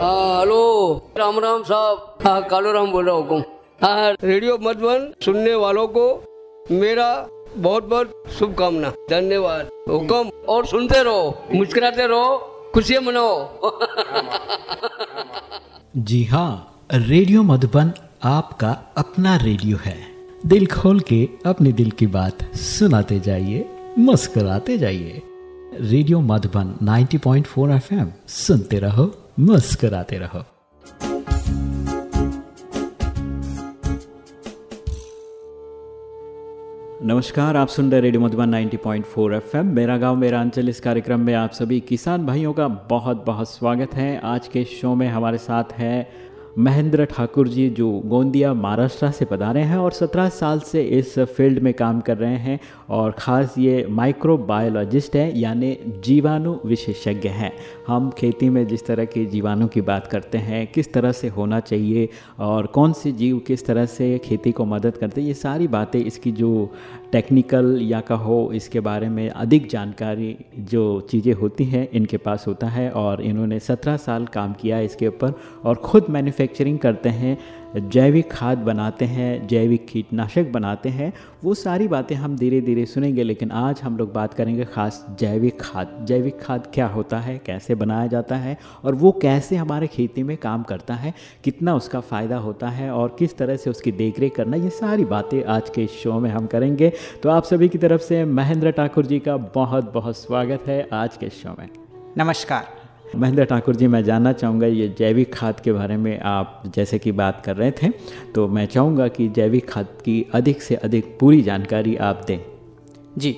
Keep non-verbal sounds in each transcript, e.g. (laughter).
हाँ हेलो। राम राम साहब। हाँ कालू राम बोल रहा हूँ हाँ रेडियो मधुबन सुनने वालों को मेरा बहुत बहुत शुभकामना। धन्यवाद। हुक्म। और सुनते रहो मुस्कुराते रहो खुशियाँ मनाओ। जी हाँ रेडियो मधुबन आपका अपना रेडियो है। दिल खोल के अपने दिल की बात सुनाते जाइए मुस्कुराते जाइए। रेडियो मधुबन 90.4 एफएम सुनते रहो। मुस्कुराते रहो। नमस्कार, आप सुन रहे रेडियो मधुबन 90.4 एफएम। मेरा गाँव, मेरा अंचल, इस कार्यक्रम में आप सभी किसान भाइयों का बहुत बहुत स्वागत है। आज के शो में हमारे साथ है महेंद्र ठाकुर जी जो गोंदिया महाराष्ट्र से पधारे हैं और 17 साल से इस फ़ील्ड में काम कर रहे हैं और ख़ास ये माइक्रोबायोलॉजिस्ट हैं, यानी जीवाणु विशेषज्ञ हैं। हम खेती में जिस तरह के जीवाणु की बात करते हैं, किस तरह से होना चाहिए और कौन से जीव किस तरह से खेती को मदद करते हैं, ये सारी बातें इसकी जो टेक्निकल या कहो, इसके बारे में अधिक जानकारी जो चीज़ें होती हैं, इनके पास होता है और इन्होंने सत्रह साल काम किया इसके ऊपर और ख़ुद मैन्युफैक्चरिंग करते हैं। जैविक खाद बनाते हैं, जैविक कीटनाशक बनाते हैं, वो सारी बातें हम धीरे धीरे सुनेंगे, लेकिन आज हम लोग बात करेंगे ख़ास जैविक खाद। जैविक खाद क्या होता है, कैसे बनाया जाता है, और वो कैसे हमारे खेती में काम करता है, कितना उसका फ़ायदा होता है, और किस तरह से उसकी देख करना, ये सारी बातें आज के शो में हम करेंगे। तो आप सभी की तरफ़ से महेंद्र ठाकुर जी का बहुत बहुत स्वागत है आज के शो में। नमस्कार। महेंद्र ठाकुर जी मैं जानना चाहूँगा ये जैविक खाद के बारे में आप जैसे कि बात कर रहे थे तो मैं चाहूँगा कि जैविक खाद की अधिक से अधिक पूरी जानकारी आप दें। जी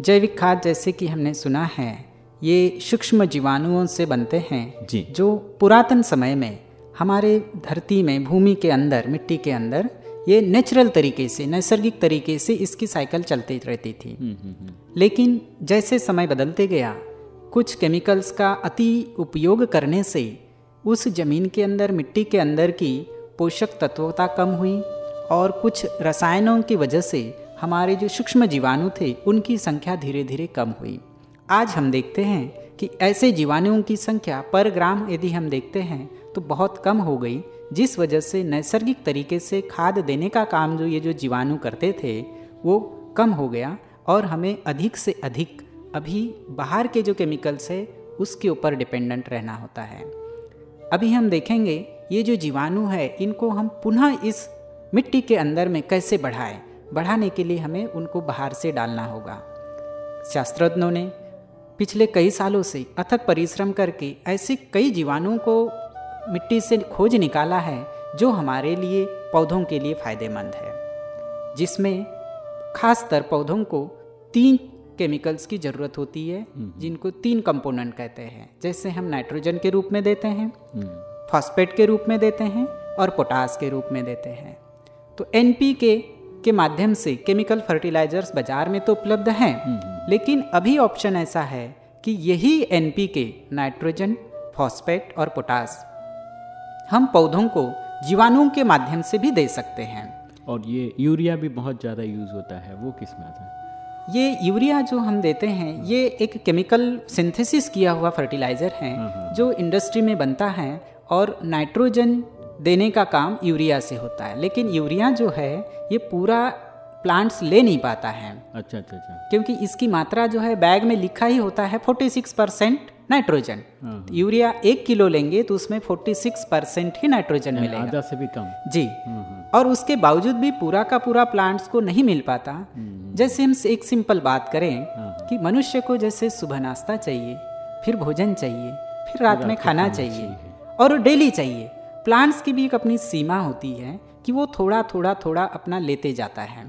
जैविक खाद जैसे कि हमने सुना है ये सूक्ष्म जीवाणुओं से बनते हैं जी। जो पुरातन समय में हमारे धरती में भूमि के अंदर मिट्टी के अंदर ये नेचुरल तरीके से नैसर्गिक तरीके से इसकी साइकिल चलती रहती थी। लेकिन जैसे समय बदलते गया कुछ केमिकल्स का अति उपयोग करने से उस ज़मीन के अंदर, मिट्टी के अंदर की पोषक तत्वता कम हुई और कुछ रसायनों की वजह से हमारे जो सूक्ष्म जीवाणु थे, उनकी संख्या धीरे धीरे कम हुई। आज हम देखते हैं कि ऐसे जीवाणुओं की संख्या पर ग्राम यदि हम देखते हैं तो बहुत कम हो गई, जिस वजह से नैसर्गिक तरीके से खाद देने का काम जो ये जो जीवाणु करते थे, वो कम हो गया और हमें अधिक से अधिक अभी बाहर के जो केमिकल्स है, उसके ऊपर डिपेंडेंट रहना होता है। अभी हम देखेंगे, ये जो जीवाणु है, इनको हम पुनः इस मिट्टी के अंदर में कैसे बढ़ाएँ? बढ़ाने के लिए हमें उनको बाहर से डालना होगा। शास्त्रज्ञों ने पिछले कई सालों से अथक परिश्रम करके ऐसे कई जीवाणुओं को मिट्टी से खोज निकाला है, जो हमारे लिए, पौधों के लिए फ़ायदेमंद है। जिसमें खासतर पौधों को तीन केमिकल्स की ज़रूरत होती है जिनको तीन कंपोनेंट कहते हैं जैसे हम नाइट्रोजन के रूप में देते हैं फॉस्फेट के रूप में देते हैं और पोटास के रूप में देते हैं। तो एन के के माध्यम से केमिकल फर्टिलाइजर्स बाज़ार में तो उपलब्ध हैं लेकिन अभी ऑप्शन ऐसा है कि यही एन के नाइट्रोजन फॉस्फेट और पोटास हम पौधों को जीवाणुओं के माध्यम से भी दे सकते हैं। और ये यूरिया भी बहुत ज़्यादा यूज़ होता है वो किसमें आता है? ये यूरिया जो हम देते हैं ये एक केमिकल सिंथेसिस किया हुआ फर्टिलाइज़र है जो इंडस्ट्री में बनता है और नाइट्रोजन देने का काम यूरिया से होता है। लेकिन यूरिया जो है ये पूरा प्लांट्स ले नहीं पाता है। अच्छा अच्छा अच्छा। क्योंकि इसकी मात्रा जो है बैग में लिखा ही होता है 46 परसेंट नाइट्रोजन यूरिया एक किलो लेंगे तो उसमें 46 परसेंट ही नाइट्रोजन मिलेगा। आधा से भी कम। जी। और उसके बावजूद भी पूरा का पूरा प्लांट्स को नहीं मिल पाता। जैसे हम एक सिंपल बात करें कि मनुष्य को जैसे सुबह नाश्ता चाहिए फिर भोजन चाहिए फिर रात में खाना चाहिए और डेली चाहिए। प्लांट्स की भी एक अपनी सीमा होती है कि वो थोड़ा थोड़ा थोड़ा अपना लेते जाता है।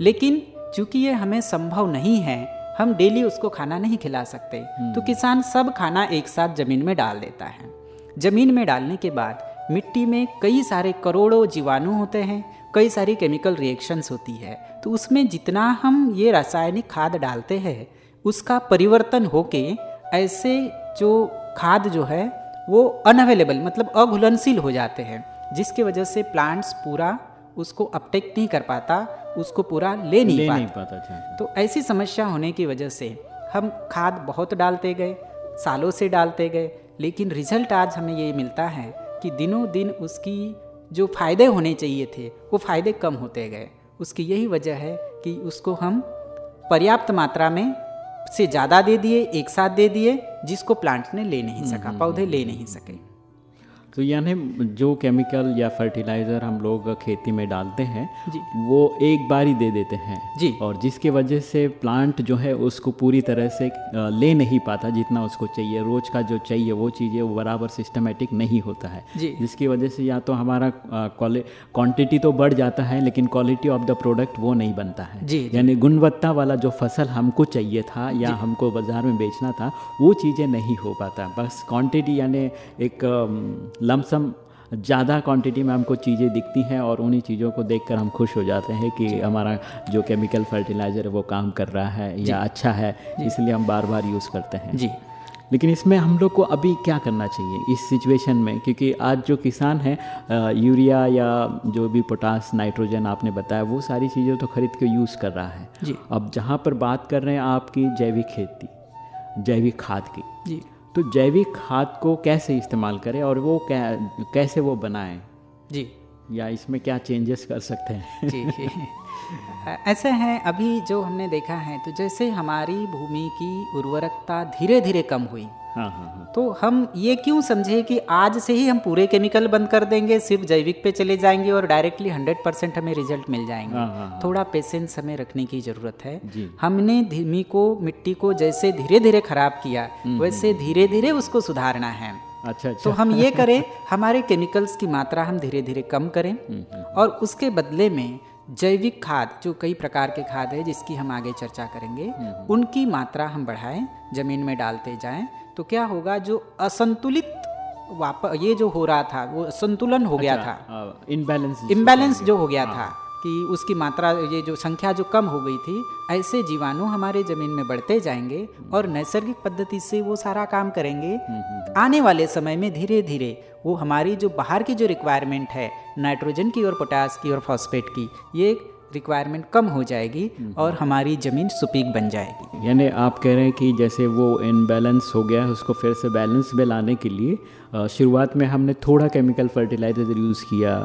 लेकिन चूँकि ये हमें संभव नहीं है हम डेली उसको खाना नहीं खिला सकते। तो किसान सब खाना एक साथ ज़मीन में डाल देता है। ज़मीन में डालने के बाद मिट्टी में कई सारे करोड़ों जीवाणु होते हैं कई सारी केमिकल रिएक्शंस होती है। तो उसमें जितना हम ये रासायनिक खाद डालते हैं उसका परिवर्तन होके ऐसे जो खाद जो है वो अनअवेलेबल मतलब अघुलनशील हो जाते हैं जिसकी वजह से प्लांट्स पूरा उसको अपटेक नहीं कर पाता उसको पूरा ले नहीं ले पाता नहीं पाता। अच्छा। तो ऐसी समस्या होने की वजह से हम खाद बहुत डालते गए सालों से डालते गए लेकिन रिज़ल्ट आज हमें ये मिलता है कि दिनों दिन उसकी जो फ़ायदे होने चाहिए थे वो फ़ायदे कम होते गए। उसकी यही वजह है कि उसको हम पर्याप्त मात्रा में से ज़्यादा दे दिए एक साथ दे दिए जिसको प्लांट ने ले नहीं सका पौधे ले नहीं सके। तो यानी जो केमिकल या फर्टिलाइज़र हम लोग खेती में डालते हैं जी। वो एक बार ही दे देते हैं जी। और जिसके वजह से प्लांट जो है उसको पूरी तरह से ले नहीं पाता जितना उसको चाहिए रोज का जो चाहिए वो चीज़ें वो बराबर सिस्टमेटिक नहीं होता है जी। जिसकी वजह से या तो हमारा क्वांटिटी तो बढ़ जाता है लेकिन क्वालिटी ऑफ़ द प्रोडक्ट वो नहीं बनता है जी। यानी गुणवत्ता वाला जो फ़सल हमको चाहिए था या हमको बाज़ार में बेचना था वो चीज़ें नहीं हो पाता बस क्वान्टिटी यानी एक लमसम ज़्यादा क्वांटिटी में हमको चीज़ें दिखती हैं और उन्हीं चीज़ों को देखकर हम खुश हो जाते हैं कि हमारा जो केमिकल फर्टिलाइज़र है वो काम कर रहा है या अच्छा है इसलिए हम बार बार यूज़ करते हैं। जी। लेकिन इसमें हम लोग को अभी क्या करना चाहिए इस सिचुएशन में? क्योंकि आज जो किसान है यूरिया या जो भी पोटास नाइट्रोजन आपने बताया वो सारी चीज़ें तो खरीद के यूज़ कर रहा है। जी। अब जहाँ पर बात कर रहे हैं आपकी जैविक खेती जैविक खाद की जी। तो जैविक खाद को कैसे इस्तेमाल करें और वो कै, कैसे वो बनाएँ? जी। या इसमें क्या चेंजेस कर सकते हैं? जी जी। (laughs) ऐसे हैं अभी जो हमने देखा है तो जैसे हमारी भूमि की उर्वरकता धीरे धीरे कम हुई हाँ हाँ हाँ। तो हम ये क्यों समझे कि आज से ही हम पूरे केमिकल बंद कर देंगे सिर्फ़ जैविक पे चले जाएँगे और डायरेक्टली हंड्रेड परसेंट हमें रिज़ल्ट मिल हाँ, जाएँगे हाँ, थोड़ा पेशेंस हमें रखने की ज़रूरत है। हमने धीमी को मिट्टी को जैसे धीरे धीरे खराब किया वैसे धीरे धीरे उसको सुधारना है। अच्छा अच्छा। तो हम ये करें हमारे केमिकल्स की मात्रा हम धीरे धीरे कम करें और उसके बदले में जैविक खाद जो कई प्रकार के खाद है जिसकी हम आगे चर्चा करेंगे उनकी मात्रा हम बढ़ाएँ ज़मीन में डालते जाएँ तो क्या होगा जो असंतुलित वाप ये जो हो रहा था वो संतुलन हो गया था। इम्बैलेंस इम्बैलेंस जो हो गया था कि उसकी मात्रा ये जो संख्या जो कम हो गई थी ऐसे जीवाणु हमारे ज़मीन में बढ़ते जाएँगे और नैसर्गिक पद्धति से वो सारा काम करेंगे। आने वाले समय में धीरे धीरे वो हमारी जो बाहर की जो रिक्वायरमेंट है नाइट्रोजन की और पोटास की और फॉस्फेट की ये रिक्वायरमेंट कम हो जाएगी और हमारी ज़मीन सुपीक बन जाएगी। यानी आप कह रहे हैं कि जैसे वो इनबैलेंस हो गया है उसको फिर से बैलेंस में लाने के लिए शुरुआत में हमने थोड़ा केमिकल फर्टिलाइज़र यूज़ किया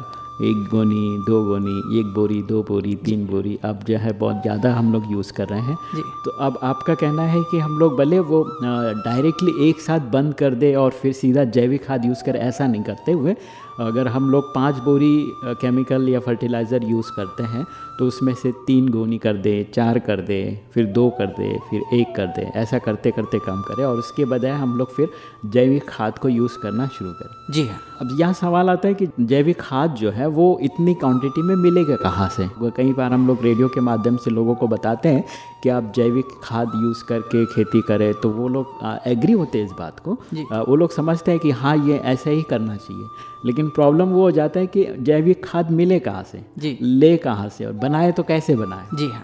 एक गोनी दो गोनी एक बोरी दो बोरी तीन बोरी अब जो है बहुत ज़्यादा हम लोग यूज़ कर रहे हैं। तो अब आपका कहना है कि हम लोग भले वो डायरेक्टली एक साथ बंद कर दे और फिर सीधा जैविक खाद यूज़ कर ऐसा नहीं करते हुए अगर हम लोग पाँच बोरी केमिकल या फर्टिलाइज़र यूज़ करते हैं तो उसमें से तीन गोनी कर दे चार कर दे फिर दो कर दे फिर एक कर दे ऐसा करते करते काम करें और उसके बजाय हम लोग फिर जैविक खाद को यूज़ करना शुरू करें। जी हाँ। अब यह सवाल आता है कि जैविक खाद जो है वो इतनी क्वांटिटी में मिलेगा कहाँ से? वो कई बार हम लोग रेडियो के माध्यम से लोगों को बताते हैं कि आप जैविक खाद यूज़ करके खेती करें? तो वो लोग एग्री होते हैं इस बात को। आ, वो लोग समझते हैं कि हाँ ये ऐसा ही करना चाहिए। लेकिन प्रॉब्लम वो हो जाता है कि जैविक खाद मिले कहाँ से? जी। ले कहाँ से? और बनाए तो कैसे बनाए? जी हाँ।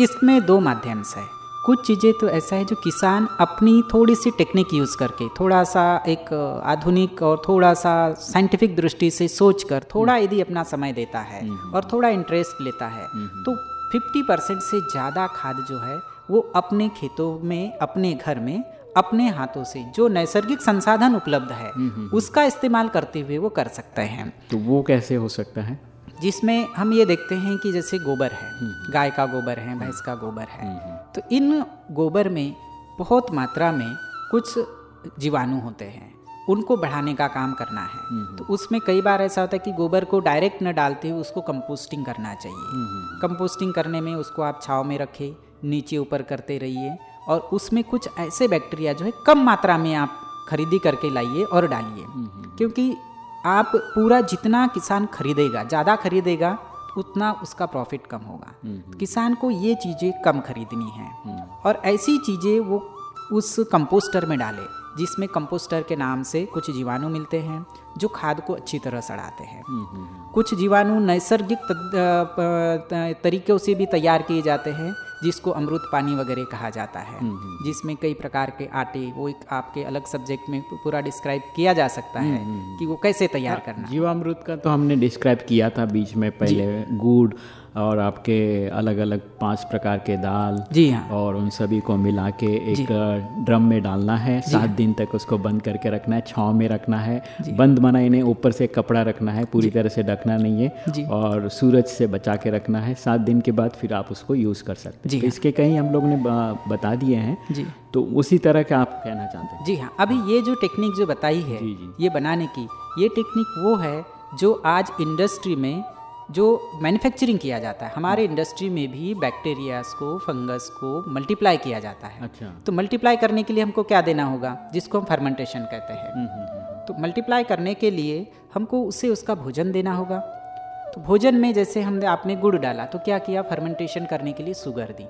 इसमें दो माध्यम से है। कुछ चीज़ें तो ऐसा है जो किसान अपनी थोड़ी सी टेक्निक यूज़ करके थोड़ा सा एक आधुनिक और थोड़ा सा साइंटिफिक दृष्टि से सोचकर थोड़ा यदि अपना समय देता है और थोड़ा इंटरेस्ट लेता है तो 50 परसेंट से ज़्यादा खाद जो है वो अपने खेतों में अपने घर में अपने हाथों से जो नैसर्गिक संसाधन उपलब्ध है उसका इस्तेमाल करते हुए वो कर सकते हैं। तो वो कैसे हो सकता है? जिसमें हम ये देखते हैं कि जैसे गोबर है गाय का गोबर है भैंस का गोबर है तो इन गोबर में बहुत मात्रा में कुछ जीवाणु होते हैं। उनको बढ़ाने का काम करना है। तो उसमें कई बार ऐसा होता है कि गोबर को डायरेक्ट न डालते हुए उसको कंपोस्टिंग करना चाहिए। कंपोस्टिंग करने में उसको आप छाव में रखें नीचे ऊपर करते रहिए और उसमें कुछ ऐसे बैक्टीरिया जो है कम मात्रा में आप खरीदी करके लाइए और डालिए। क्योंकि आप पूरा जितना किसान खरीदेगा ज़्यादा खरीदेगा उतना उसका प्रॉफिट कम होगा। किसान को ये चीज़ें कम खरीदनी है। और ऐसी चीज़ें वो उस कंपोस्टर में डाले। जिसमें कंपोस्टर के नाम से कुछ जीवाणु मिलते हैं जो खाद को अच्छी तरह सड़ाते हैं। कुछ जीवाणु नैसर्गिक तद- अ, प- त- तरीकों से भी तैयार किए जाते हैं जिसको अमृत पानी वगैरह कहा जाता है। जिसमें कई प्रकार के आटे वो एक आपके अलग सब्जेक्ट में पूरा डिस्क्राइब किया जा सकता है कि वो कैसे तैयार करना। जीवामृत का तो हमने डिस्क्राइब किया था बीच में पहले गुड़ और आपके अलग अलग पाँच प्रकार के दाल जी हाँ। और उन सभी को मिला के एक ड्रम में डालना है। सात दिन तक उसको बंद करके रखना है छाँव में रखना है। बंद बना इन्हें ऊपर से कपड़ा रखना है पूरी तरह से ढकना नहीं है और सूरज से बचा के रखना है। सात दिन के बाद फिर आप उसको यूज़ कर सकते हैं। तो इसके कहीं हम लोग ने बता दिए हैं। जी। तो उसी तरह के आप कहना चाहते हैं? जी हाँ। अभी ये जो टेक्निक जो बताई है जी, जी। ये बनाने की ये टेक्निक वो है जो आज इंडस्ट्री में जो मैन्युफैक्चरिंग किया जाता है। हमारे इंडस्ट्री में भी बैक्टीरियाज को फंगस को मल्टीप्लाई किया जाता है। अच्छा। तो मल्टीप्लाई करने के लिए हमको क्या देना होगा? जिसको हम फर्मेंटेशन कहते हैं। तो मल्टीप्लाई करने के लिए हमको उससे उसका भोजन देना होगा। तो भोजन में जैसे हमने आपने गुड़ डाला तो क्या किया? फर्मेंटेशन करने के लिए शुगर दी।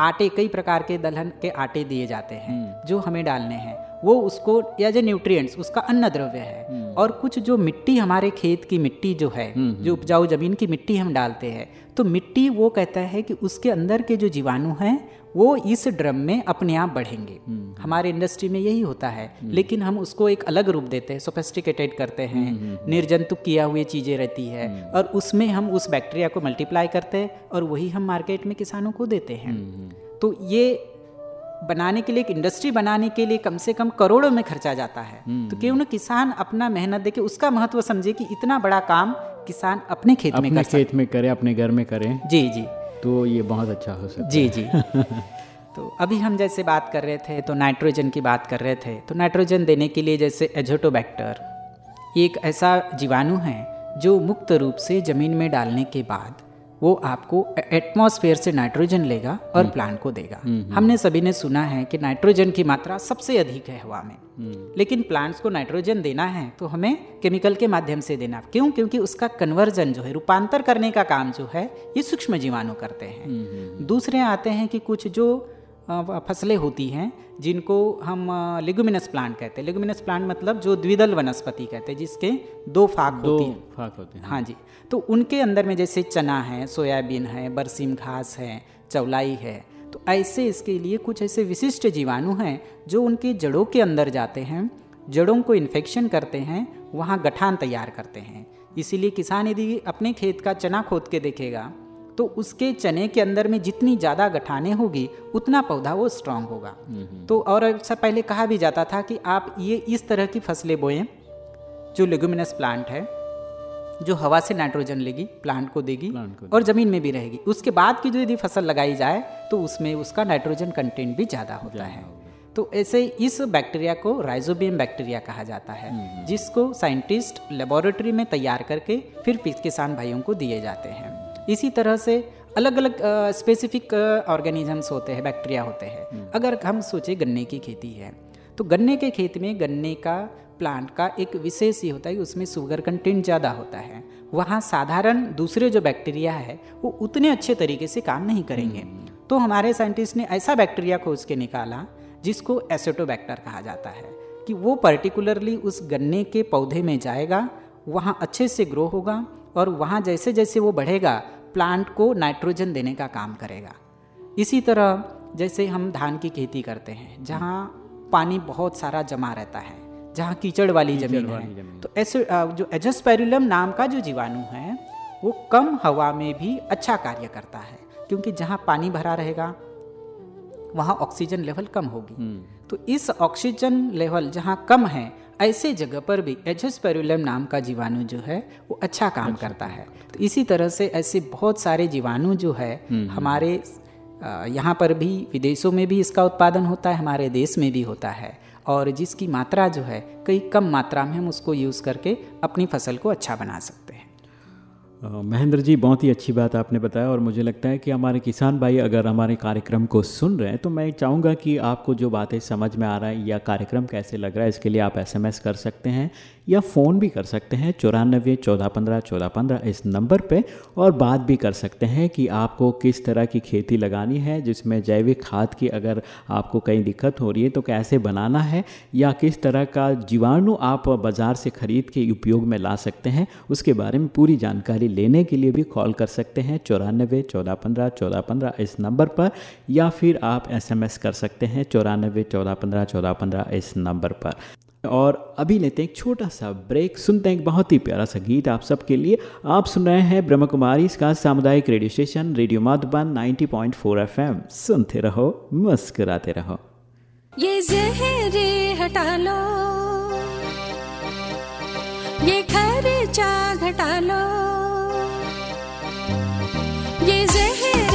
आटे कई प्रकार के दलहन के आटे दिए जाते हैं जो हमें डालने हैं। वो उसको एज ए न्यूट्रिएंट्स उसका अन्न द्रव्य है। और कुछ जो मिट्टी हमारे खेत की मिट्टी जो है जो उपजाऊ ज़मीन की मिट्टी हम डालते हैं तो मिट्टी वो कहता है कि उसके अंदर के जो जीवाणु हैं वो इस ड्रम में अपने आप बढ़ेंगे। हमारे इंडस्ट्री में यही होता है। लेकिन हम उसको एक अलग रूप देते हैं सोफेस्टिकेटेड करते हैं। निर्जंतुक किया हुए चीज़ें रहती है। और उसमें हम उस बैक्टीरिया को मल्टीप्लाई करते हैं और वही हम मार्केट में किसानों को देते हैं। तो ये बनाने के लिए एक इंडस्ट्री बनाने के लिए कम से कम करोड़ों में खर्चा जाता है। तो क्यों ना किसान अपना मेहनत देके उसका महत्व समझे कि इतना बड़ा काम किसान अपने खेत अपने में अपने कर खेत में करे अपने घर में करें। जी जी। तो ये बहुत अच्छा हो सकता जी जी। (laughs) तो अभी हम जैसे बात कर रहे थे तो नाइट्रोजन की बात कर रहे थे तो नाइट्रोजन देने के लिए जैसे एजोटोबैक्टर एक ऐसा जीवाणु है जो मुक्त रूप से ज़मीन में डालने के बाद वो आपको एटमॉस्फेयर से नाइट्रोजन लेगा और प्लांट को देगा। हमने सभी ने सुना है कि नाइट्रोजन की मात्रा सबसे अधिक है हवा में। लेकिन प्लांट्स को नाइट्रोजन देना है तो हमें केमिकल के माध्यम से देना। क्यों? क्योंकि उसका कन्वर्जन जो है रूपांतर करने का काम जो है ये सूक्ष्म जीवाणु करते हैं। दूसरे आते हैं कि कुछ जो फ़सलें होती हैं जिनको हम लिगुमिनस प्लांट कहते हैं। लिगुमिनस प्लांट मतलब जो द्विदल वनस्पति कहते हैं जिसके दो फाक दो होती हैं। फाक होते हैं। हाँ जी। तो उनके अंदर में जैसे चना है सोयाबीन है बरसीम घास है चौलाई है तो ऐसे इसके लिए कुछ ऐसे विशिष्ट जीवाणु हैं जो उनके जड़ों के अंदर जाते हैं जड़ों को इन्फेक्शन करते हैं वहाँ गठान तैयार करते हैं। इसीलिए किसान यदि अपने खेत का चना खोद के देखेगा तो उसके चने के अंदर में जितनी ज़्यादा गठाने होगी उतना पौधा वो स्ट्रांग होगा। तो और ऐसा पहले कहा भी जाता था कि आप ये इस तरह की फ़सलें बोएँ जो लेगुमिनस प्लांट है जो हवा से नाइट्रोजन लेगी प्लांट को देगी प्लांट को और ज़मीन में भी रहेगी। उसके बाद की जो यदि फ़सल लगाई जाए तो उसमें उसका नाइट्रोजन कंटेंट भी ज़्यादा होता है। तो ऐसे इस बैक्टीरिया को राइजोबियम बैक्टीरिया कहा जाता है जिसको साइंटिस्ट लेबोरेटरी में तैयार करके फिर किसान भाइयों को दिए जाते हैं। इसी तरह से अलग अलग स्पेसिफिक ऑर्गेनिजम्स होते हैं बैक्टीरिया होते हैं। अगर हम सोचें गन्ने की खेती है तो गन्ने के खेत में गन्ने का प्लांट का एक विशेष ही होता है कि उसमें शुगर कंटेंट ज़्यादा होता है। वहाँ साधारण दूसरे जो बैक्टीरिया है वो उतने अच्छे तरीके से काम नहीं करेंगे। तो हमारे साइंटिस्ट ने ऐसा बैक्टीरिया खोज के निकाला जिसको एसेटोबैक्टर कहा जाता है कि वो पर्टिकुलरली उस गन्ने के पौधे में जाएगा वहाँ अच्छे से ग्रो होगा और वहाँ जैसे जैसे वो बढ़ेगा प्लांट को नाइट्रोजन देने का काम करेगा। इसी तरह जैसे हम धान की खेती करते हैं जहाँ पानी बहुत सारा जमा रहता है जहाँ कीचड़ वाली ज़मीन है। तो ऐसे जो एजोस्पेरुलम नाम का जो जीवाणु है वो कम हवा में भी अच्छा कार्य करता है क्योंकि जहाँ पानी भरा रहेगा वहाँ ऑक्सीजन लेवल कम होगी। तो इस ऑक्सीजन लेवल जहाँ कम है ऐसे जगह पर भी एचएस पेरुलम नाम का जीवाणु जो है वो अच्छा काम अच्छा। करता है। तो इसी तरह से ऐसे बहुत सारे जीवाणु जो है हमारे यहाँ पर भी विदेशों में भी इसका उत्पादन होता है हमारे देश में भी होता है। और जिसकी मात्रा जो है कई कम मात्रा में हम उसको यूज़ करके अपनी फ़सल को अच्छा बना सकते हैं। महेंद्र जी, बहुत ही अच्छी बात आपने बताया और मुझे लगता है कि हमारे किसान भाई अगर हमारे कार्यक्रम को सुन रहे हैं तो मैं चाहूँगा कि आपको जो बातें समझ में आ रहा है या कार्यक्रम कैसे लग रहा है, इसके लिए आप एसएमएस कर सकते हैं। या फ़ोन भी कर सकते हैं चौरानबे, चौदह पंद्रह चौदह पंद्रह इस नंबर पे और बात भी कर सकते हैं कि आपको किस तरह की खेती लगानी है, जिसमें जैविक खाद की अगर आपको कहीं दिक्कत हो रही है तो कैसे बनाना है या किस तरह का जीवाणु आप बाज़ार से ख़रीद के उपयोग में ला सकते हैं, उसके बारे में पूरी जानकारी लेने के लिए भी कॉल कर सकते हैं चौरानबे, चौदह पंद्रह चौदह पंद्रह इस नंबर पर या फिर आप एसएमएस कर सकते हैं चौरानबे, चौदह पंद्रह चौदह पंद्रह इस नंबर पर। और अभी लेते हैं एक छोटा सा ब्रेक सुनते हैं एक बहुत ही प्यारा सा गीत आप सबके लिए। आप सुन रहे हैं ब्रह्म कुमारी इसका सामुदायिक radio station radio Madhuban 90.4 FM सुनते रहो, मुस्कुराते रहो। ये जहरे हटा लो। ये खर्चा घटा लो। ये जहरे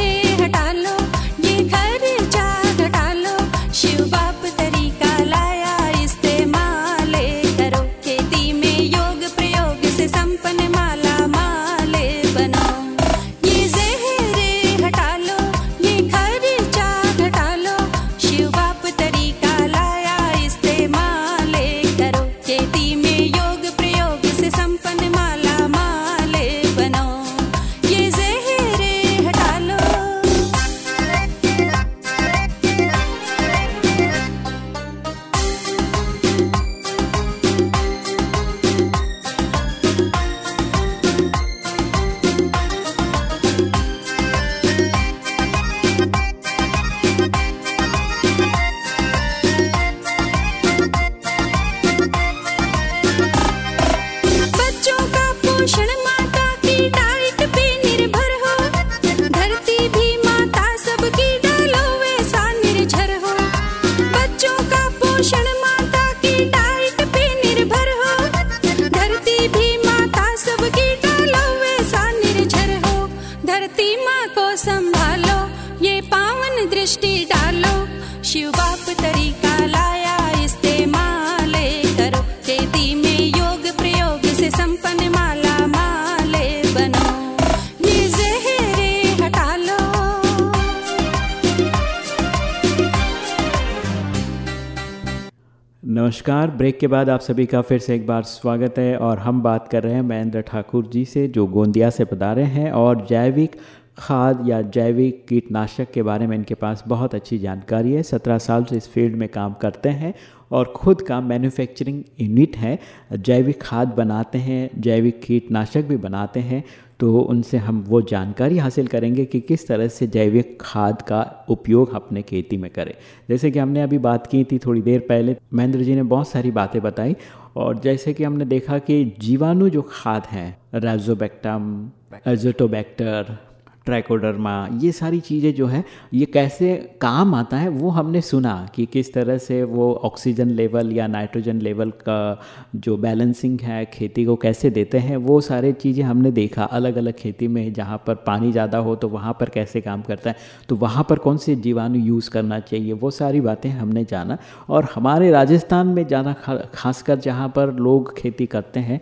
नमस्कार। ब्रेक के बाद आप सभी का फिर से एक बार स्वागत है और हम बात कर रहे हैं महेंद्र ठाकुर जी से, जो गोंदिया से पधारे हैं और जैविक खाद या जैविक कीटनाशक के बारे में इनके पास बहुत अच्छी जानकारी है। सत्रह साल से इस फ़ील्ड में काम करते हैं और ख़ुद का मैन्युफैक्चरिंग यूनिट है। जैविक खाद बनाते हैं, जैविक कीटनाशक भी बनाते हैं। तो उनसे हम वो जानकारी हासिल करेंगे कि किस तरह से जैविक खाद का उपयोग अपने खेती में करें। जैसे कि हमने अभी बात की थी थोड़ी देर पहले, महेंद्र जी ने बहुत सारी बातें बताई और जैसे कि हमने देखा कि जीवाणु जो खाद हैं राइजोबैक्टम एजोटोबैक्टर ट्राइकोडर्मा, ये सारी चीज़ें जो है, ये कैसे काम आता है, वो हमने सुना कि किस तरह से वो ऑक्सीजन लेवल या नाइट्रोजन लेवल का जो बैलेंसिंग है, खेती को कैसे देते हैं, वो सारे चीज़ें हमने देखा अलग अलग खेती में, जहाँ पर पानी ज़्यादा हो तो वहाँ पर कैसे काम करता है तो वहाँ पर कौन से जीवाणु यूज़ करना चाहिए, वो सारी बातें हमने जाना। और हमारे राजस्थान में जाना खासकर जहाँ पर लोग खेती करते हैं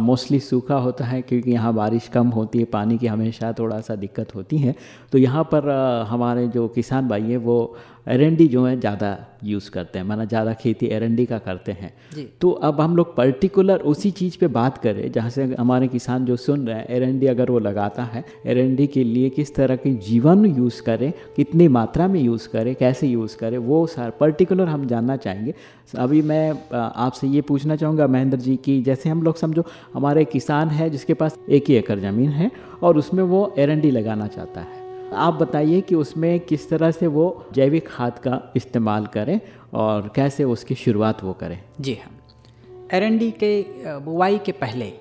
मोस्टली सूखा होता है क्योंकि यहाँ बारिश कम होती है, पानी की हमेशा थोड़ा सा दिक्कत होती है। तो यहाँ पर हमारे जो किसान भाई हैं वो एरंडी जो है ज़्यादा यूज़ करते हैं माना ज़्यादा खेती एरंडी का करते हैं। तो अब हम लोग पर्टिकुलर उसी चीज़ पे बात करें जहाँ से हमारे किसान जो सुन रहे हैं एरंडी अगर वो लगाता है एरंडी के लिए किस तरह के जीवन यूज़ करें कितनी मात्रा में यूज़ करें कैसे यूज़ करें वो सार पर्टिकुलर हम जानना चाहेंगे। अभी मैं आपसे ये पूछना चाहूँगा महेंद्र जी की जैसे हम लोग समझो हमारे किसान है जिसके पास एक ही एकड़ ज़मीन है और उसमें वो एरंडी लगाना चाहता है। आप बताइए कि उसमें किस तरह से वो जैविक खाद का इस्तेमाल करें और कैसे उसकी शुरुआत वो करें? जी हाँ। एरंडी के बुवाई के पहले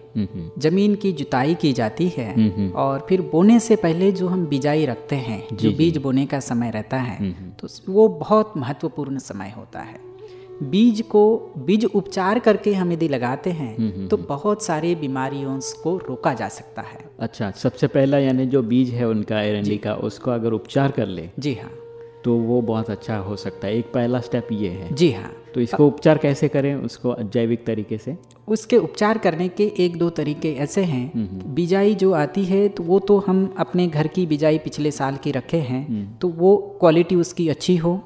ज़मीन की जुताई की जाती है और फिर बोने से पहले जो हम बिजाई रखते हैं जो बीज बोने का समय रहता है तो वो बहुत महत्वपूर्ण समय होता है। बीज को बीज उपचार करके हम यदि लगाते हैं तो बहुत सारे बीमारियों को रोका जा सकता है। अच्छा सबसे पहला यानी जो बीज है उनका एरंडी का उसको अगर उपचार कर ले जी हाँ। तो वो बहुत अच्छा हो सकता है। एक पहला स्टेप ये है। जी हाँ। तो इसको उपचार कैसे करें उसको जैविक तरीके से? उसके उपचार करने के एक दो तरीके ऐसे हैं। बिजाई जो आती है तो वो तो हम अपने घर की बिजाई पिछले साल की रखे हैं तो वो क्वालिटी उसकी अच्छी हो।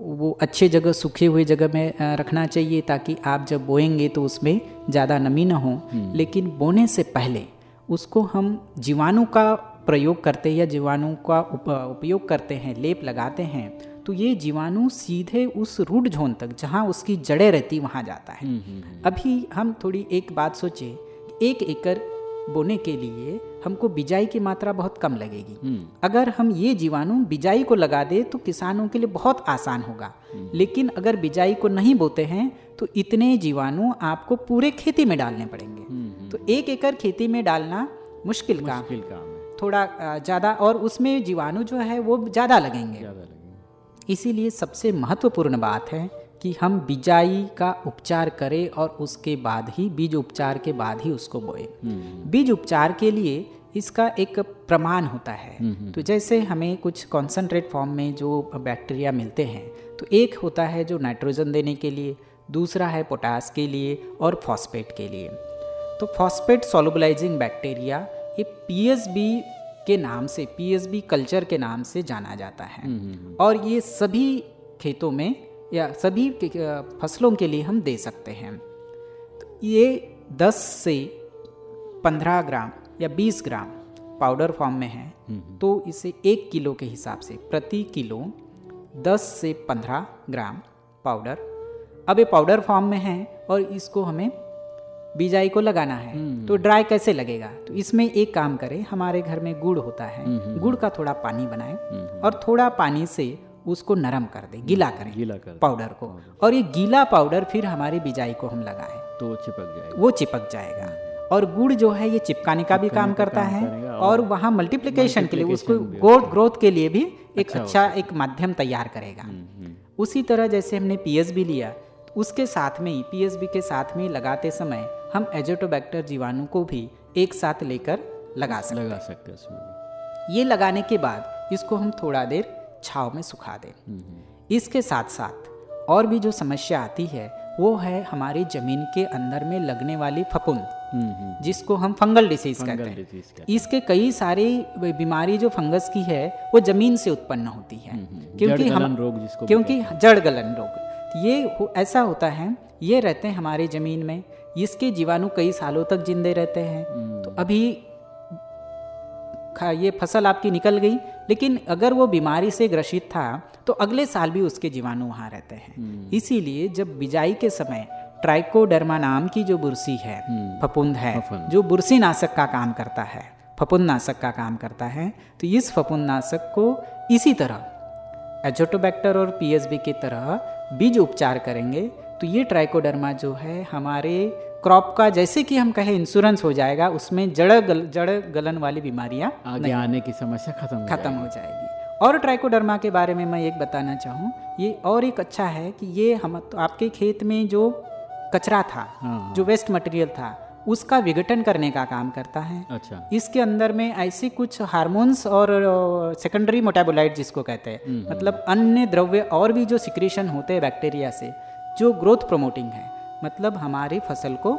वो अच्छे जगह सूखे हुए जगह में रखना चाहिए ताकि आप जब बोएँगे तो उसमें ज़्यादा नमी ना हो। लेकिन बोने से पहले उसको हम जीवाणु का प्रयोग करते या जीवाणु का उप, उपयोग करते हैं लेप लगाते हैं तो ये जीवाणु सीधे उस रूट जोन तक जहाँ उसकी जड़ें रहती वहाँ जाता है। अभी हम थोड़ी एक बात सोचें एक एकड़ बोने के लिए हमको बिजाई की मात्रा बहुत कम लगेगी। अगर हम ये जीवाणु बिजाई को लगा दे तो किसानों के लिए बहुत आसान होगा। लेकिन अगर बिजाई को नहीं बोते हैं तो इतने जीवाणु आपको पूरे खेती में डालने पड़ेंगे। तो एक एकड़ खेती में डालना मुश्किल काम मुश्किल काम है। थोड़ा ज़्यादा और उसमें जीवाणु जो है वो ज़्यादा लगेंगे। इसीलिए सबसे महत्वपूर्ण बात है कि हम बिजाई का उपचार करें और उसके बाद ही बीज उपचार के बाद ही उसको बोए। बीज उपचार के लिए इसका एक प्रमाण होता है। तो जैसे हमें कुछ कॉन्सेंट्रेट फॉर्म में जो बैक्टीरिया मिलते हैं तो एक होता है जो नाइट्रोजन देने के लिए दूसरा है पोटास के लिए और फॉस्फेट के लिए। तो फॉस्फेट सोलुबलाइजिंग बैक्टीरिया ये पीएसबी के नाम से पीएसबी कल्चर के नाम से जाना जाता है। और ये सभी खेतों में या सभी फ़सलों के लिए हम दे सकते हैं। तो ये 10 से 15 ग्राम या 20 ग्राम पाउडर फॉर्म में है। तो इसे एक किलो के हिसाब से प्रति किलो 10 से 15 ग्राम पाउडर। अब ये पाउडर फॉर्म में है और इसको हमें बिजाई को लगाना है। तो ड्राई कैसे लगेगा? तो इसमें एक काम करें हमारे घर में गुड़ होता है। गुड़ का थोड़ा पानी बनाएँ और थोड़ा पानी से उसको नरम कर दें गीला करें गीला कर पाउडर को। और ये गीला पाउडर फिर हमारी बिजाई को हम लगाएँ। तो चिपक जाएगा। वो चिपक जाएगा। और गुड़ जो है ये चिपकाने का भी काम करता काम है और वहाँ मल्टीप्लिकेशन के लिए उसको ग्रोथ ग्रोथ के लिए भी एक अच्छा एक माध्यम तैयार करेगा। उसी तरह जैसे हमने पीएसबी लिया उसके साथ में ही पीएसबी के साथ में लगाते समय हम एजोटोबैक्टर जीवाणु को भी एक साथ लेकर लगा सकते लगा सकते। हैं ये लगाने के बाद इसको हम थोड़ा देर छाव में सुखा दें। इसके साथ साथ और भी जो समस्या आती है वो है हमारी ज़मीन के अंदर में लगने वाली फफूंद हम्म, हम्म। जिसको हम फंगल डिसीज कहते हैं। कहते इसके कई सारी बीमारी जो फंगस की है वो ज़मीन से उत्पन्न होती है। क्योंकि हम रोग जिसको क्योंकि जड़ गलन रोग ये हो, ऐसा होता है ये रहते हैं हमारे ज़मीन में इसके जीवाणु कई सालों तक जिंदे रहते हैं। तो अभी ये फ़सल आपकी निकल गई। लेकिन अगर वो बीमारी से ग्रसित था तो अगले साल भी उसके जीवाणु वहाँ रहते हैं। इसीलिए जब बिजाई के समय ट्राइकोडर्मा नाम की जो बुरसी है फपुंद है। जो बुरसी नाशक का काम करता है फफूंद नाशक का काम करता है तो इस फफूंद नाशक को इसी तरह एजोटोबैक्टर और पीएसबी की तरह बीज उपचार करेंगे। तो ये ट्राइकोडर्मा जो है हमारे क्रॉप का जैसे कि हम कहें इंश्योरेंस हो जाएगा उसमें जड़ गल जड़ गलन वाली बीमारियाँ आगे आने की समस्या खत्म हो खत्म हो जाएगी। और ट्राइकोडर्मा के बारे में मैं एक बताना चाहूँ ये और एक अच्छा है कि ये हम तो आपके खेत में जो कचरा था हाँ। जो वेस्ट मटेरियल था उसका विघटन करने का काम करता है। अच्छा। इसके अंदर में ऐसे कुछ हार्मोन्स और सेकेंडरी मोटाबोलाइट जिसको कहते हैं मतलब अन्य द्रव्य और भी जो सिक्रेशन होते हैं बैक्टीरिया से जो ग्रोथ प्रमोटिंग है मतलब हमारी फ़सल को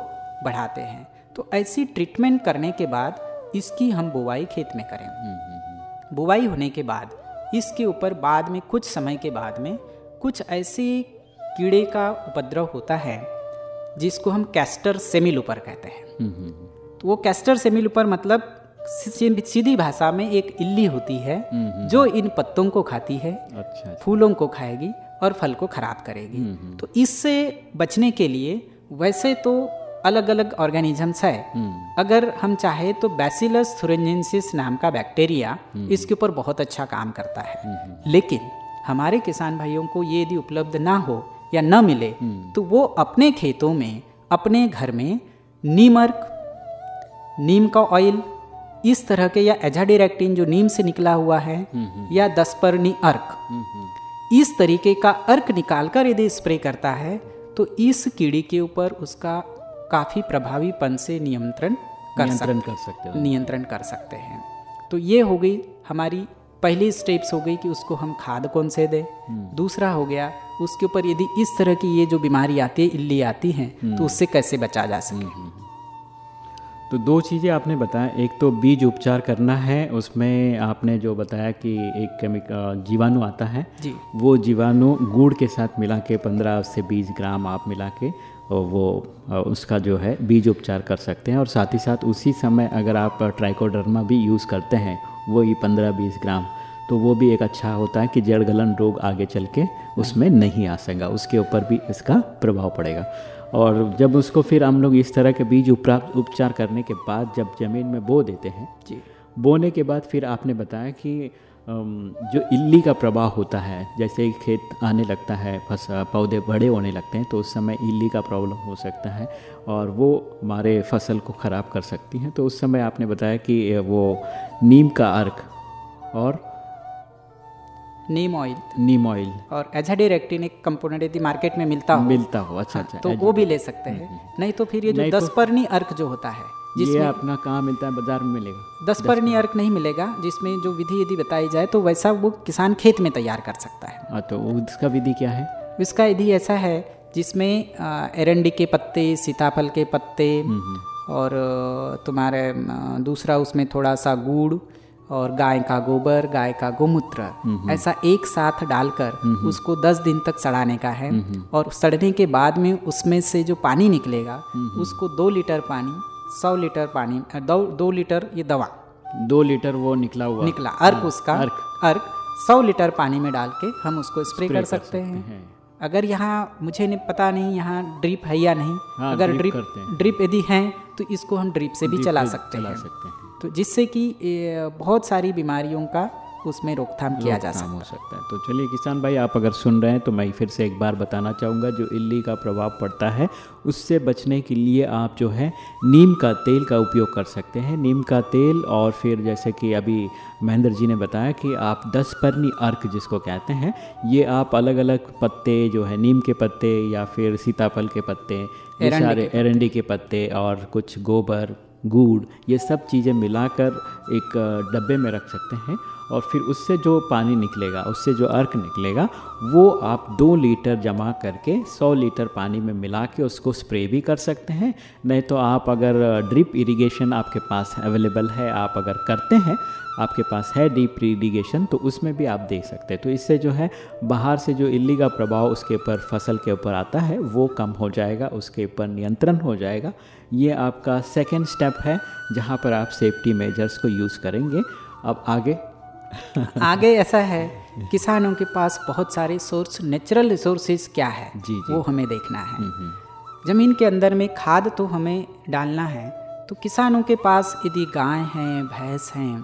बढ़ाते हैं। तो ऐसी ट्रीटमेंट करने के बाद इसकी हम बुवाई खेत में करें। बुवाई होने के बाद इसके ऊपर बाद में कुछ समय के बाद में कुछ ऐसे कीड़े का उपद्रव होता है जिसको हम कैस्टर सेमिलुपर कहते हैं। हम्म, हम्म, तो वो कैस्टर सेमिलुपर मतलब सीधी भाषा में एक इल्ली होती है जो इन पत्तों को खाती है अच्छा अच्छा। फूलों को खाएगी और फल को खराब करेगी। तो इससे बचने के लिए वैसे तो अलग अलग ऑर्गेनिजम्स है अगर हम चाहे तो बैसिलस थुरेंजिनसिस नाम का बैक्टीरिया इसके ऊपर बहुत अच्छा काम करता है। लेकिन हमारे किसान भाइयों को ये यदि उपलब्ध ना हो या न मिले तो वो अपने खेतों में अपने घर में नीमर्क नीम का ऑयल इस तरह के या एजाडिरेक्टिन जो नीम से निकला हुआ है या दसपर्णी अर्क इस तरीके का अर्क निकालकर यदि स्प्रे करता है तो इस कीड़ी के ऊपर उसका काफ़ी प्रभावीपन से नियंत्रण कर नियंत्रण सकते कर सकते हो। नियंत्रण कर सकते हैं। तो ये हो गई हमारी पहली स्टेप्स हो गई कि उसको हम खाद कौन से दें। दूसरा हो गया उसके ऊपर यदि इस तरह की ये जो बीमारी आती है इल्ली आती हैं तो उससे कैसे बचा जा सके। तो दो चीज़ें आपने बताया। एक तो बीज उपचार करना है उसमें आपने जो बताया कि एक केमिक जीवाणु आता है जी। वो जीवाणु गुड़ के साथ मिला के पंद्रह से बीस ग्राम आप मिला के वो उसका जो है बीज उपचार कर सकते हैं। और साथ ही साथ उसी समय अगर आप ट्राइकोडर्मा भी यूज़ करते हैं वही पंद्रह बीस ग्राम तो वो भी एक अच्छा होता है कि जड़ गलन रोग आगे चल के उसमें नहीं आ सकेगा। उसके ऊपर भी इसका प्रभाव पड़ेगा। और जब उसको फिर हम लोग इस तरह के बीज उपरा उपचार करने के बाद जब ज़मीन में बो देते हैं जी। बोने के बाद फिर आपने बताया कि जो इल्ली का प्रवाह होता है जैसे खेत आने लगता है फस पौधे बड़े होने लगते हैं तो उस समय इल्ली का प्रॉब्लम हो सकता है और वो हमारे फ़सल को ख़राब कर सकती हैं। तो उस समय आपने बताया कि वो नीम का अर्क और नीम ऑयल नीम ऑयल और एजाडिरेक्टिन एक कंपोनेंट यदि मार्केट में मिलता हो मिलता हो अच्छा अच्छा तो वो भी ले सकते हैं। नहीं तो फिर ये जो नहीं तो- दसपर्णी अर्क जो होता है ये जिसमें अपना कहाँ मिलता है बाज़ार में मिलेगा। दसपर्णी अर्क नहीं मिलेगा जिसमें जो विधि यदि बताई जाए तो वैसा वो किसान खेत में तैयार कर सकता है। हाँ तो उसका विधि क्या है? इसका विधि ऐसा है जिसमें एरंडी के पत्ते सीताफल के पत्ते और तुम्हारे दूसरा उसमें थोड़ा सा गुड़ और गाय का गोबर गाय का गोमूत्र ऐसा एक साथ डालकर उसको दस दिन तक सड़ाने का है और सड़ने के बाद में उसमें से जो पानी निकलेगा उसको दो लीटर पानी सौ लीटर पानी दो दो लीटर ये दवा दो लीटर वो निकला हुआ। निकला अर्क उसका अर्क। अर्क सौ लीटर पानी में डाल के हम उसको स्प्रे कर कर सकते हैं। हैं। अगर यहाँ मुझे नहीं पता नहीं यहाँ ड्रिप है या नहीं हाँ, अगर ड्रिप ड्रिप हैं। यदि है तो इसको हम ड्रिप से भी चला हैं। सकते हैं। तो जिससे कि बहुत सारी बीमारियों का उसमें रोकथाम किया जा सकता हो। सकता है। तो चलिए किसान भाई आप अगर सुन रहे हैं तो मैं फिर से एक बार बताना चाहूँगा जो इल्ली का प्रभाव पड़ता है उससे बचने के लिए आप जो है नीम का तेल का उपयोग कर सकते हैं। नीम का तेल और फिर जैसे कि अभी महेंद्र जी ने बताया कि आप दस परनी अर्क जिसको कहते हैं ये आप अलग अलग पत्ते जो है नीम के पत्ते या फिर सीताफल के पत्ते ये सारे एरंडी के पत्ते और कुछ गोबर गुड़ ये सब चीज़ें मिलाकर एक डब्बे में रख सकते हैं। और फिर उससे जो पानी निकलेगा, उससे जो अर्क निकलेगा, वो आप दो लीटर जमा करके सौ लीटर पानी में मिला के उसको स्प्रे भी कर सकते हैं। नहीं तो आप अगर ड्रिप इरिगेशन आपके पास अवेलेबल है, आप अगर करते हैं, आपके पास है डीप इरीगेशन तो उसमें भी आप देख सकते हैं। तो इससे जो है, बाहर से जो इल्ली का प्रभाव उसके ऊपर, फ़सल के ऊपर आता है, वो कम हो जाएगा, उसके ऊपर नियंत्रण हो जाएगा। ये आपका सेकेंड स्टेप है, जहाँ पर आप सेफ्टी मेजर्स को यूज़ करेंगे। अब आगे आगे ऐसा है किसानों के पास बहुत सारे सोर्स नेचुरल रिसोर्सेज क्या है जी, जी। वो हमें देखना है। ज़मीन के अंदर में खाद तो हमें डालना है तो किसानों के पास यदि गाय हैं भैंस हैं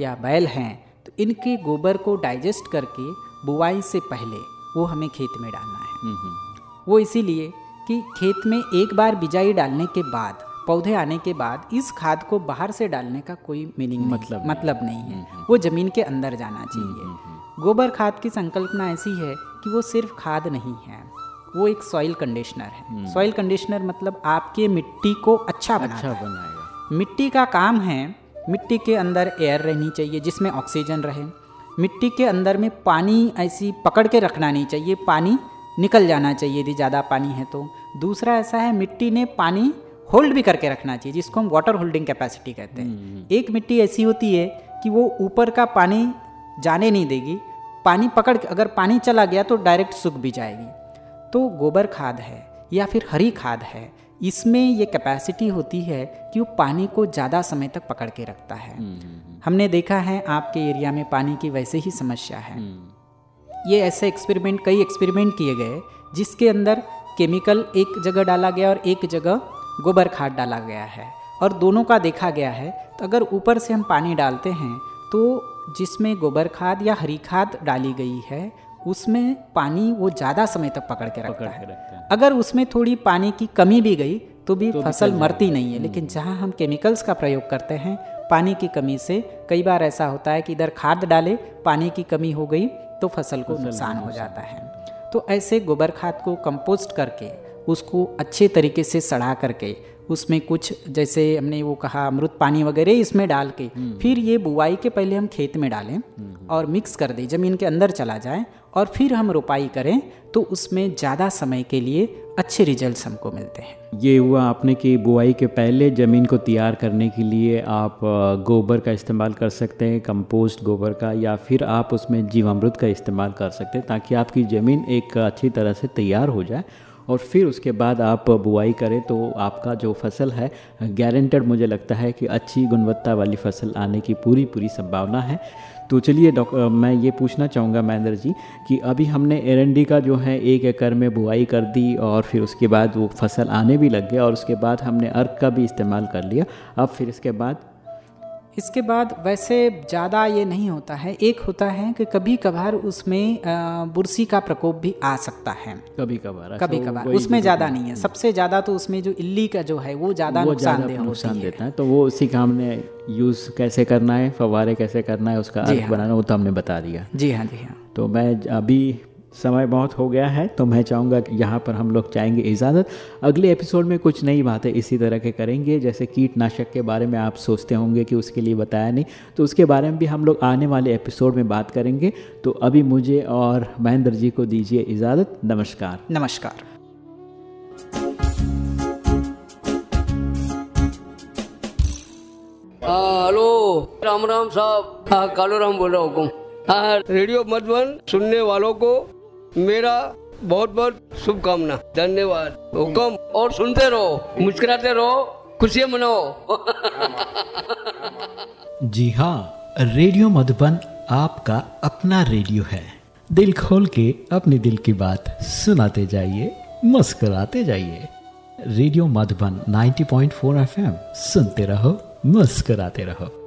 या बैल हैं तो इनके गोबर को डाइजेस्ट करके बुआई से पहले वो हमें खेत में डालना है। वो इसीलिए कि खेत में एक बार बिजाई डालने के बाद पौधे आने के बाद इस खाद को बाहर से डालने का कोई मीनिंग मतलब मतलब मतलब नहीं है। वो ज़मीन के अंदर जाना चाहिए। गोबर खाद की संकल्पना ऐसी है कि वो सिर्फ़ खाद नहीं है वो एक सॉइल कंडीशनर है। सॉइल कंडीशनर मतलब आपके मिट्टी को अच्छा अच्छा बनाएगा। मिट्टी का काम है मिट्टी के अंदर एयर रहनी चाहिए जिसमें ऑक्सीजन रहे। मिट्टी के अंदर में पानी ऐसी पकड़ के रखना नहीं चाहिए पानी निकल जाना चाहिए यदि ज़्यादा पानी है तो। दूसरा ऐसा है मिट्टी ने पानी होल्ड भी करके रखना चाहिए जिसको हम वाटर होल्डिंग कैपेसिटी कहते हैं। एक मिट्टी ऐसी होती है कि वो ऊपर का पानी जाने नहीं देगी पानी पकड़ के अगर पानी चला गया तो डायरेक्ट सूख भी जाएगी। तो गोबर खाद है या फिर हरी खाद है इसमें ये कैपेसिटी होती है कि वो पानी को ज़्यादा समय तक पकड़ के रखता है। हमने देखा है आपके एरिया में पानी की वैसे ही समस्या है। ये ऐसे एक्सपेरिमेंट कई एक्सपेरिमेंट किए गए जिसके अंदर केमिकल एक जगह डाला गया और एक जगह गोबर खाद डाला गया है और दोनों का देखा गया है तो अगर ऊपर से हम पानी डालते हैं तो जिसमें गोबर खाद या हरी खाद डाली गई है उसमें पानी वो ज़्यादा समय तक पकड़ के रखता पकड़ है।, के रखता है। अगर उसमें थोड़ी पानी की कमी भी गई तो भी तो फ़सल भी मरती नहीं है। लेकिन जहाँ हम केमिकल्स का प्रयोग करते हैं पानी की कमी से कई बार ऐसा होता है कि इधर खाद डाले पानी की कमी हो गई तो फ़सल को नुकसान हो जाता है। तो ऐसे गोबर खाद को कंपोस्ट करके उसको अच्छे तरीके से सड़ा करके उसमें कुछ जैसे हमने वो कहा अमृत पानी वगैरह इसमें डाल के फिर ये बुआई के पहले हम खेत में डालें और मिक्स कर दें ज़मीन के अंदर चला जाए और फिर हम रोपाई करें तो उसमें ज़्यादा समय के लिए अच्छे रिजल्ट्स हमको मिलते हैं। ये हुआ आपने कि बुआई के पहले ज़मीन को तैयार करने के लिए आप गोबर का इस्तेमाल कर सकते हैं कंपोस्ट गोबर का या फिर आप उसमें जीवामृत का इस्तेमाल कर सकते हैं ताकि आपकी ज़मीन एक अच्छी तरह से तैयार हो जाए। और फिर उसके बाद आप बुआई करें तो आपका जो फ़सल है गारंटेड मुझे लगता है कि अच्छी गुणवत्ता वाली फ़सल आने की पूरी पूरी संभावना है। तो चलिए डॉक्टर मैं ये पूछना चाहूँगा महेंद्र जी कि अभी हमने एरंडी का जो है एक एकड़ में बुआई कर दी और फिर उसके बाद वो फ़सल आने भी लग गया और उसके बाद हमने अर्क का भी इस्तेमाल कर लिया। अब फिर इसके बाद इसके बाद वैसे ज़्यादा ये नहीं होता है। एक होता है कि कभी कभार उसमें बुरसी का प्रकोप भी आ सकता है। कभी कभार कभी कभार उसमें ज़्यादा नहीं है। सबसे ज़्यादा तो उसमें जो इल्ली का जो है वो ज़्यादा नुकसानदेह नुकसान देता है। तो वो उसी का हमने यूज़ कैसे करना है फवारे कैसे करना है उसका हाँ। बनाना वो तो हमने बता दिया। जी हाँ जी हाँ। तो मैं अभी समय बहुत हो गया है तो मैं चाहूँगा कि यहाँ पर हम लोग चाहेंगे इजाज़त। अगले एपिसोड में कुछ नई बातें इसी तरह के करेंगे जैसे कीटनाशक के बारे में आप सोचते होंगे कि उसके लिए बताया नहीं। तो उसके बारे में भी हम लोग आने वाले एपिसोड में बात करेंगे। तो अभी मुझे और महेंद्र जी को दीजिए इजाज़त। नमस्कार। नमस्कार। हाँ हेलो। राम राम साहब। हाँ कालू राम बोल रहा हूँ। हाँ रेडियो मधुबन सुनने वालों को मेरा बहुत बहुत शुभकामना। धन्यवाद। हुक्म और सुनते रहो, मुस्कुराते रहो, खुशियाँ मनाओ। जी हाँ रेडियो मधुबन आपका अपना रेडियो है। दिल खोल के अपने दिल की बात सुनाते जाइए, मुस्कुराते जाइए। रेडियो मधुबन 90.4 एफएम, सुनते रहो, मुस्कुराते रहो।